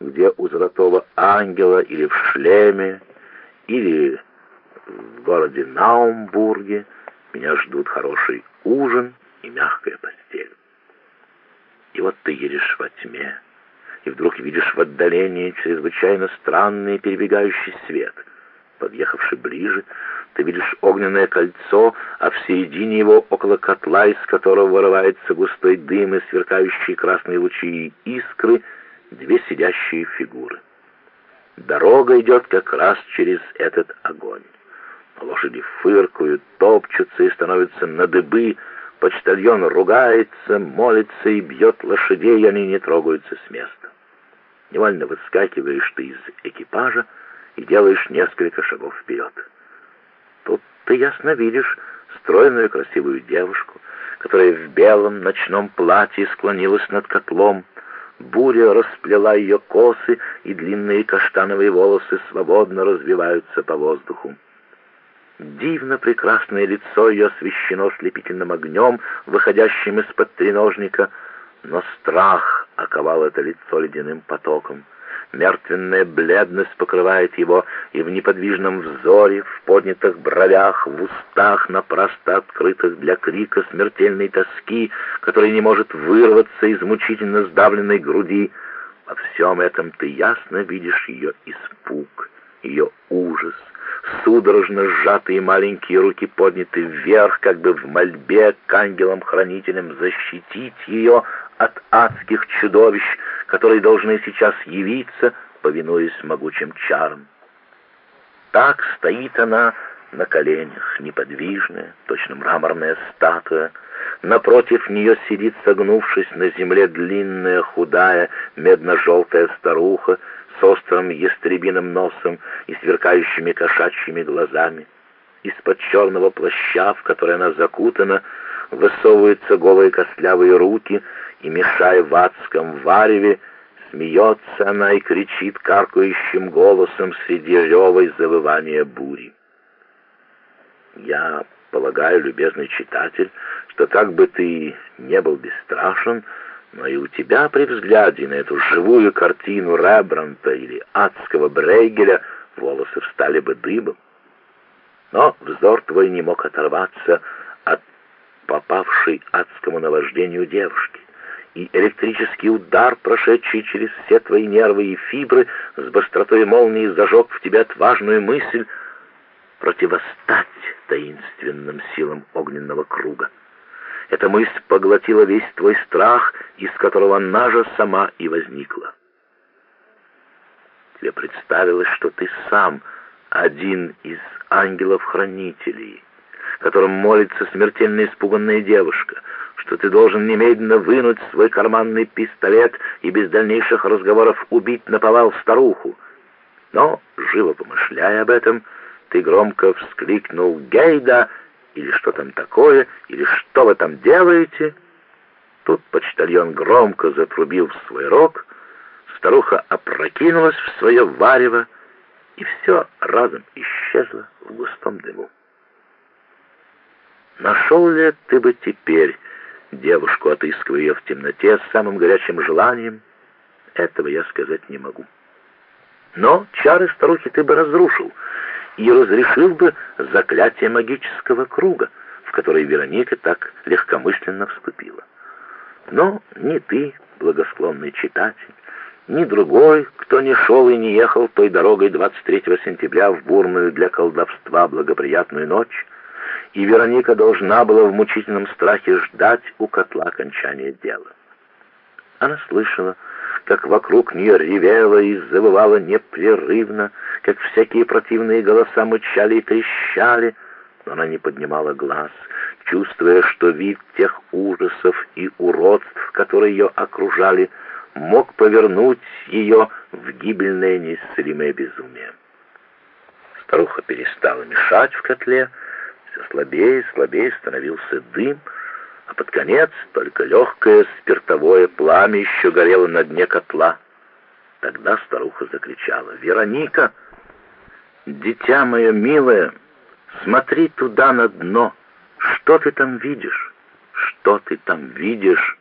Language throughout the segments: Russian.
где у золотого ангела или в шлеме, или в городе Наумбурге меня ждут хороший ужин и мягкая постель. И вот ты едешь во тьме, и вдруг видишь в отдалении чрезвычайно странный перебегающий свет. Подъехавши ближе, ты видишь огненное кольцо, а в середине его около котла, из которого вырывается густой дым и сверкающие красные лучи и искры, две сидящие фигуры. Дорога идет как раз через этот огонь. Лошади фыркают, топчутся и становятся на дыбы, почтальон ругается, молится и бьет лошадей, и они не трогаются с места. Невольно выскакиваешь ты из экипажа и делаешь несколько шагов вперед. Тут ты ясно видишь стройную красивую девушку, которая в белом ночном платье склонилась над котлом. Буря расплела ее косы, и длинные каштановые волосы свободно развиваются по воздуху. Дивно прекрасное лицо ее освещено слепительным огнем, выходящим из-под треножника, но страх оковал это лицо ледяным потоком. Мертвенная бледность покрывает его, и в неподвижном взоре, в поднятых бровях, в устах, напрасно открытых для крика смертельной тоски, который не может вырваться из мучительно сдавленной груди, во всем этом ты ясно видишь ее испуг, ее ужас, судорожно сжатые маленькие руки подняты вверх, как бы в мольбе к ангелам-хранителям защитить ее от адских чудовищ, которые должны сейчас явиться, повинуясь могучим чарам. Так стоит она на коленях, неподвижная, точно мраморная статуя. Напротив нее сидит, согнувшись на земле, длинная, худая, медно-желтая старуха с острым ястребиным носом и сверкающими кошачьими глазами. Из-под черного плаща, в который она закутана, высовываются голые костлявые руки, и, мешая в адском вареве, смеется она и кричит каркающим голосом среди рева и завывания бури. Я полагаю, любезный читатель, что как бы ты не был бесстрашен, но и у тебя при взгляде на эту живую картину Рембранта или адского Брейгеля волосы встали бы дыбом. Но взор твой не мог оторваться от попавшей адскому наваждению девушки и электрический удар, прошедший через все твои нервы и фибры, с быстротой молнии зажег в тебе отважную мысль противостать таинственным силам огненного круга. Эта мысль поглотила весь твой страх, из которого она же сама и возникла. Тебе представилось, что ты сам один из ангелов-хранителей, которым молится смертельно испуганная девушка, что ты должен немедленно вынуть свой карманный пистолет и без дальнейших разговоров убить наповал старуху. Но, живо помышляя об этом, ты громко вскликнул «Гейда!» или что там такое, или что вы там делаете? Тут почтальон громко затрубил в свой рог, старуха опрокинулась в свое варево, и все разом исчезло в густом дыму. Нашел ли ты бы теперь девушку, отыскивая ее в темноте с самым горячим желанием, этого я сказать не могу. Но чары старухи ты бы разрушил и разрешил бы заклятие магического круга, в который Вероника так легкомысленно вступила. Но ни ты, благосклонный читатель, ни другой, кто не шел и не ехал той дорогой 23 сентября в бурную для колдовства благоприятную ночь, и Вероника должна была в мучительном страхе ждать у котла окончания дела. Она слышала, как вокруг нее ревело и завывало непрерывно, как всякие противные голоса мычали и трещали, но она не поднимала глаз, чувствуя, что вид тех ужасов и уродств, которые ее окружали, мог повернуть ее в гибельное неисцелимое безумие. Старуха перестала мешать в котле, слабее слабее становился дым, а под конец только легкое спиртовое пламя еще горело на дне котла. Тогда старуха закричала, «Вероника, дитя мое милое, смотри туда на дно, что ты там видишь? Что ты там видишь?»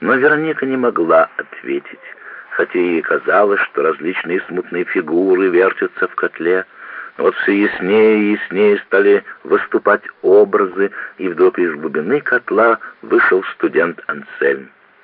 Но Вероника не могла ответить. хотя и казалось, что различные смутные фигуры вертятся в котле, вот все яснее и яснее стали выступать образы, и вдруг из глубины котла вышел студент Ансельм.